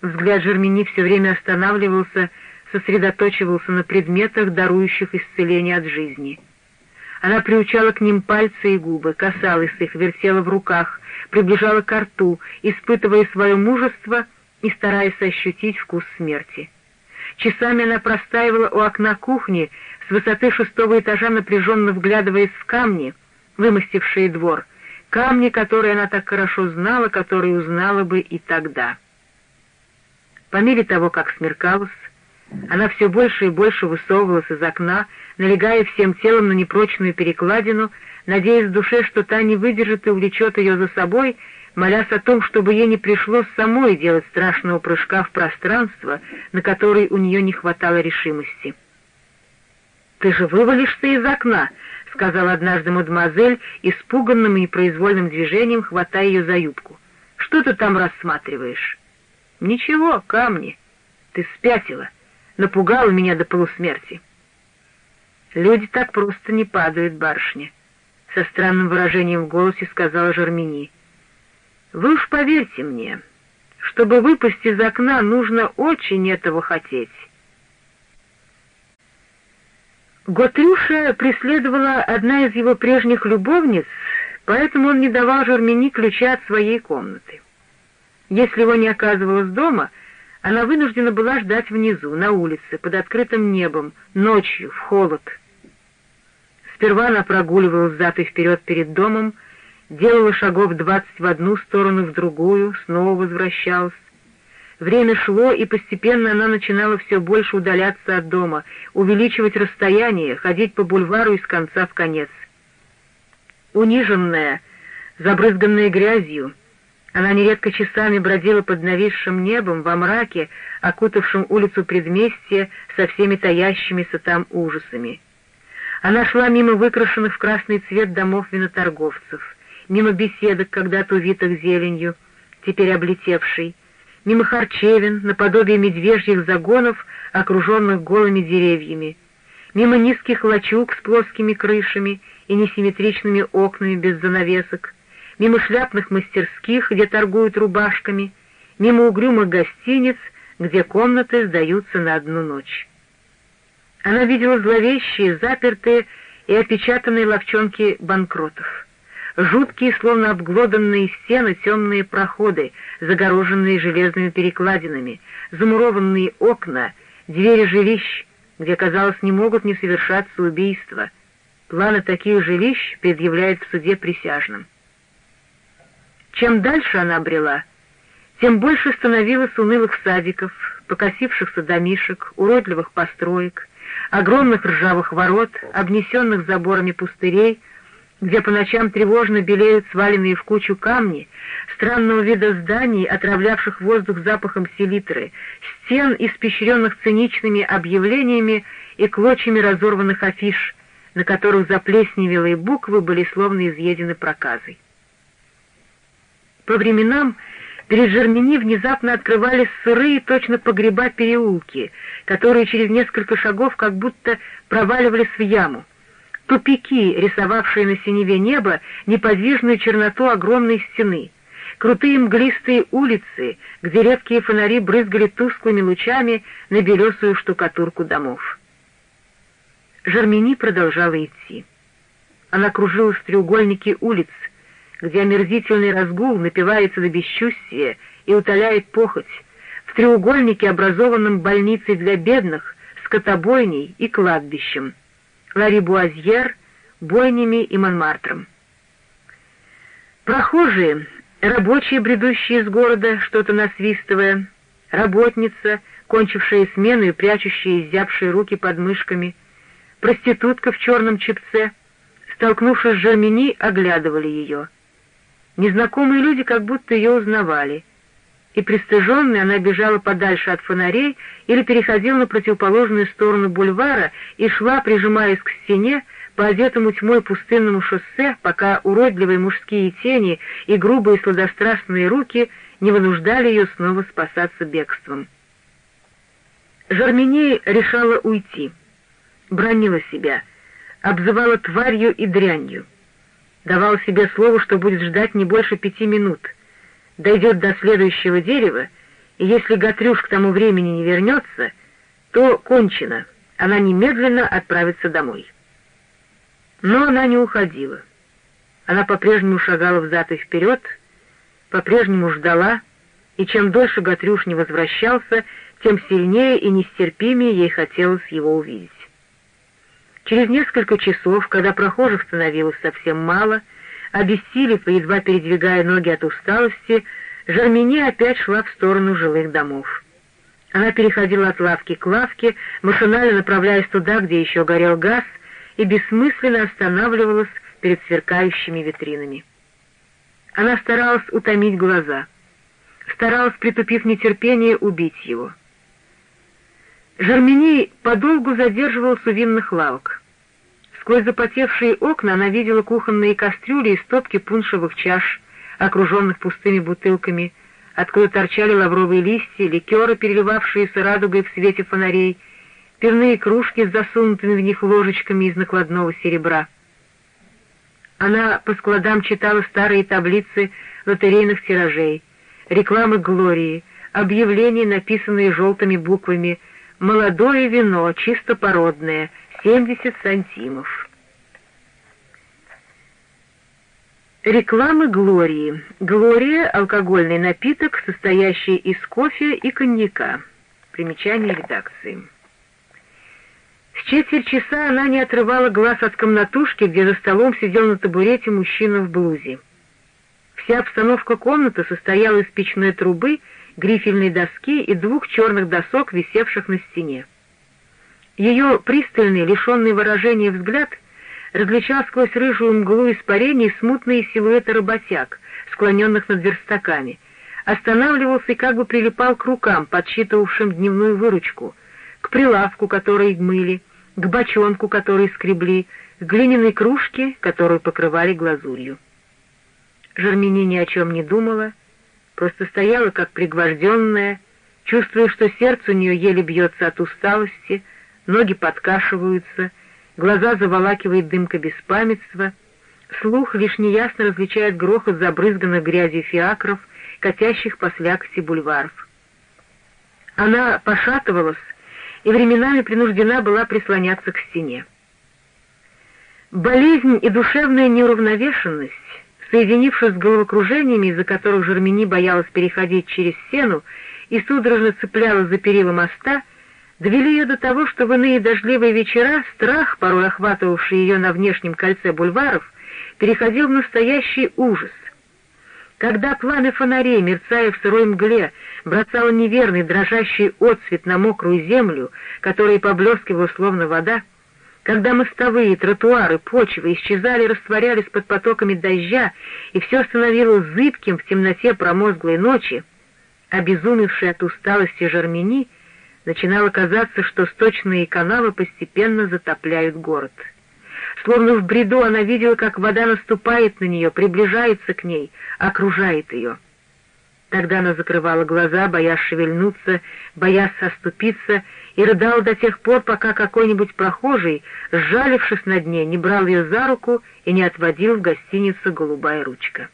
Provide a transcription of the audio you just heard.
Взгляд Жермени все время останавливался, сосредоточивался на предметах, дарующих исцеление от жизни. Она приучала к ним пальцы и губы, касалась их, вертела в руках, приближала к рту, испытывая свое мужество и стараясь ощутить вкус смерти. Часами она простаивала у окна кухни, с высоты шестого этажа напряженно вглядываясь в камни, вымостившие двор, камни, которые она так хорошо знала, которые узнала бы и тогда. По мере того, как смеркалось, она все больше и больше высовывалась из окна, налегая всем телом на непрочную перекладину, надеясь в душе, что та не выдержит и увлечет ее за собой, молясь о том, чтобы ей не пришлось самой делать страшного прыжка в пространство, на который у нее не хватало решимости. «Ты же вывалишься из окна», — сказала однажды мадемуазель, испуганным и непроизвольным движением хватая ее за юбку. «Что ты там рассматриваешь?» «Ничего, камни. Ты спятила. Напугала меня до полусмерти». «Люди так просто не падают, барышня», — со странным выражением в голосе сказала Жермени. «Вы уж поверьте мне, чтобы выпасть из окна, нужно очень этого хотеть». Готрюша преследовала одна из его прежних любовниц, поэтому он не давал Жермени ключа от своей комнаты. Если его не оказывалось дома, она вынуждена была ждать внизу, на улице, под открытым небом, ночью, в холод. Сперва она прогуливалась взад и вперед перед домом, делала шагов двадцать в одну сторону, в другую, снова возвращалась. Время шло, и постепенно она начинала все больше удаляться от дома, увеличивать расстояние, ходить по бульвару из конца в конец. Униженная, забрызганная грязью, она нередко часами бродила под нависшим небом во мраке, окутавшем улицу предместья со всеми таящимися там ужасами. Она шла мимо выкрашенных в красный цвет домов виноторговцев, мимо беседок, когда-то увитых зеленью, теперь облетевшей, мимо харчевин, наподобие медвежьих загонов, окруженных голыми деревьями, мимо низких лачуг с плоскими крышами и несимметричными окнами без занавесок, мимо шляпных мастерских, где торгуют рубашками, мимо угрюмых гостиниц, где комнаты сдаются на одну ночь. Она видела зловещие, запертые и опечатанные ловчонки банкротов жуткие, словно обглоданные стены, темные проходы, загороженные железными перекладинами, замурованные окна, двери жилищ, где, казалось, не могут не совершаться убийства. Планы таких жилищ предъявляет в суде присяжным. Чем дальше она брела, тем больше становилось унылых садиков, покосившихся домишек, уродливых построек, огромных ржавых ворот, обнесенных заборами пустырей, где по ночам тревожно белеют сваленные в кучу камни, странного вида зданий, отравлявших воздух запахом селитры, стен, испещренных циничными объявлениями и клочьями разорванных афиш, на которых заплесневелые буквы были словно изъедены проказой. По временам перед Жермени внезапно открывались сырые, точно погреба переулки, которые через несколько шагов как будто проваливались в яму тупики, рисовавшие на синеве неба неподвижную черноту огромной стены, крутые мглистые улицы, где редкие фонари брызгали тусклыми лучами на белесую штукатурку домов. Жермени продолжала идти. Она кружилась в треугольнике улиц, где омерзительный разгул напивается до бесчувствия и утоляет похоть, в треугольнике, образованном больницей для бедных, скотобойней и кладбищем — Лари-Буазьер, Бойнями и Монмартром. Прохожие, рабочие, бредущие из города, что-то насвистывая, работница, кончившая смену и прячущая изябшие руки под мышками, проститутка в черном чепце, столкнувшись с Жермени, оглядывали ее. Незнакомые люди как будто ее узнавали — и пристыженная она бежала подальше от фонарей или переходила на противоположную сторону бульвара и шла, прижимаясь к стене, по одетому тьмой пустынному шоссе, пока уродливые мужские тени и грубые сладострастные руки не вынуждали ее снова спасаться бегством. Жармини решала уйти, бронила себя, обзывала тварью и дрянью, давала себе слово, что будет ждать не больше пяти минут — дойдет до следующего дерева и если Гатрюш к тому времени не вернется, то кончено, она немедленно отправится домой. Но она не уходила. Она по-прежнему шагала взад и вперед, по-прежнему ждала, и чем дольше Гатрюш не возвращался, тем сильнее и нестерпимее ей хотелось его увидеть. Через несколько часов, когда прохожих становилось совсем мало, обессилев и едва передвигая ноги от усталости, Жармини опять шла в сторону жилых домов. Она переходила от лавки к лавке, машинально направляясь туда, где еще горел газ, и бессмысленно останавливалась перед сверкающими витринами. Она старалась утомить глаза, старалась, притупив нетерпение, убить его. Жармини подолгу задерживалась у винных лавок. Сквозь запотевшие окна она видела кухонные кастрюли и стопки пуншевых чаш, окруженных пустыми бутылками, откуда торчали лавровые листья, ликеры, переливавшиеся радугой в свете фонарей, пивные кружки с засунутыми в них ложечками из накладного серебра. Она по складам читала старые таблицы лотерейных тиражей, рекламы Глории, объявления, написанные желтыми буквами Молодое вино, чисто породное, 70 сантимов. Рекламы Глории. Глория — алкогольный напиток, состоящий из кофе и коньяка. Примечание редакции. В четверть часа она не отрывала глаз от комнатушки, где за столом сидел на табурете мужчина в блузе. Вся обстановка комнаты состояла из печной трубы — грифельной доски и двух черных досок, висевших на стене. Ее пристальный, лишенный выражения взгляд различал сквозь рыжую мглу испарений смутные силуэты работяг, склоненных над верстаками, останавливался и как бы прилипал к рукам, подсчитывавшим дневную выручку, к прилавку, который мыли, к бочонку, который скребли, к глиняной кружке, которую покрывали глазурью. Жермени ни о чем не думала, просто стояла как пригвожденная, чувствуя, что сердце у нее еле бьется от усталости, ноги подкашиваются, глаза заволакивает дымка беспамятства, слух лишь неясно различает грохот забрызганных грязью фиакров, катящих по слякости бульваров. Она пошатывалась и временами принуждена была прислоняться к стене. Болезнь и душевная неуравновешенность соединившись с головокружениями, из-за которых Жермени боялась переходить через стену и судорожно цеплялась за перила моста, довели ее до того, что в иные дождливые вечера страх, порой охватывавший ее на внешнем кольце бульваров, переходил в настоящий ужас. Когда пламя фонарей, мерцая в сырой мгле, бросало неверный дрожащий отсвет на мокрую землю, которая поблескивала словно вода, когда мостовые, тротуары, почвы исчезали растворялись под потоками дождя, и все становилось зыбким в темноте промозглой ночи, обезумевшей от усталости Жармени, начинало казаться, что сточные канавы постепенно затопляют город. Словно в бреду она видела, как вода наступает на нее, приближается к ней, окружает ее. Тогда она закрывала глаза, боясь шевельнуться, боясь оступиться, и рыдала до тех пор, пока какой-нибудь прохожий, сжалившись над ней, не брал ее за руку и не отводил в гостиницу «Голубая ручка».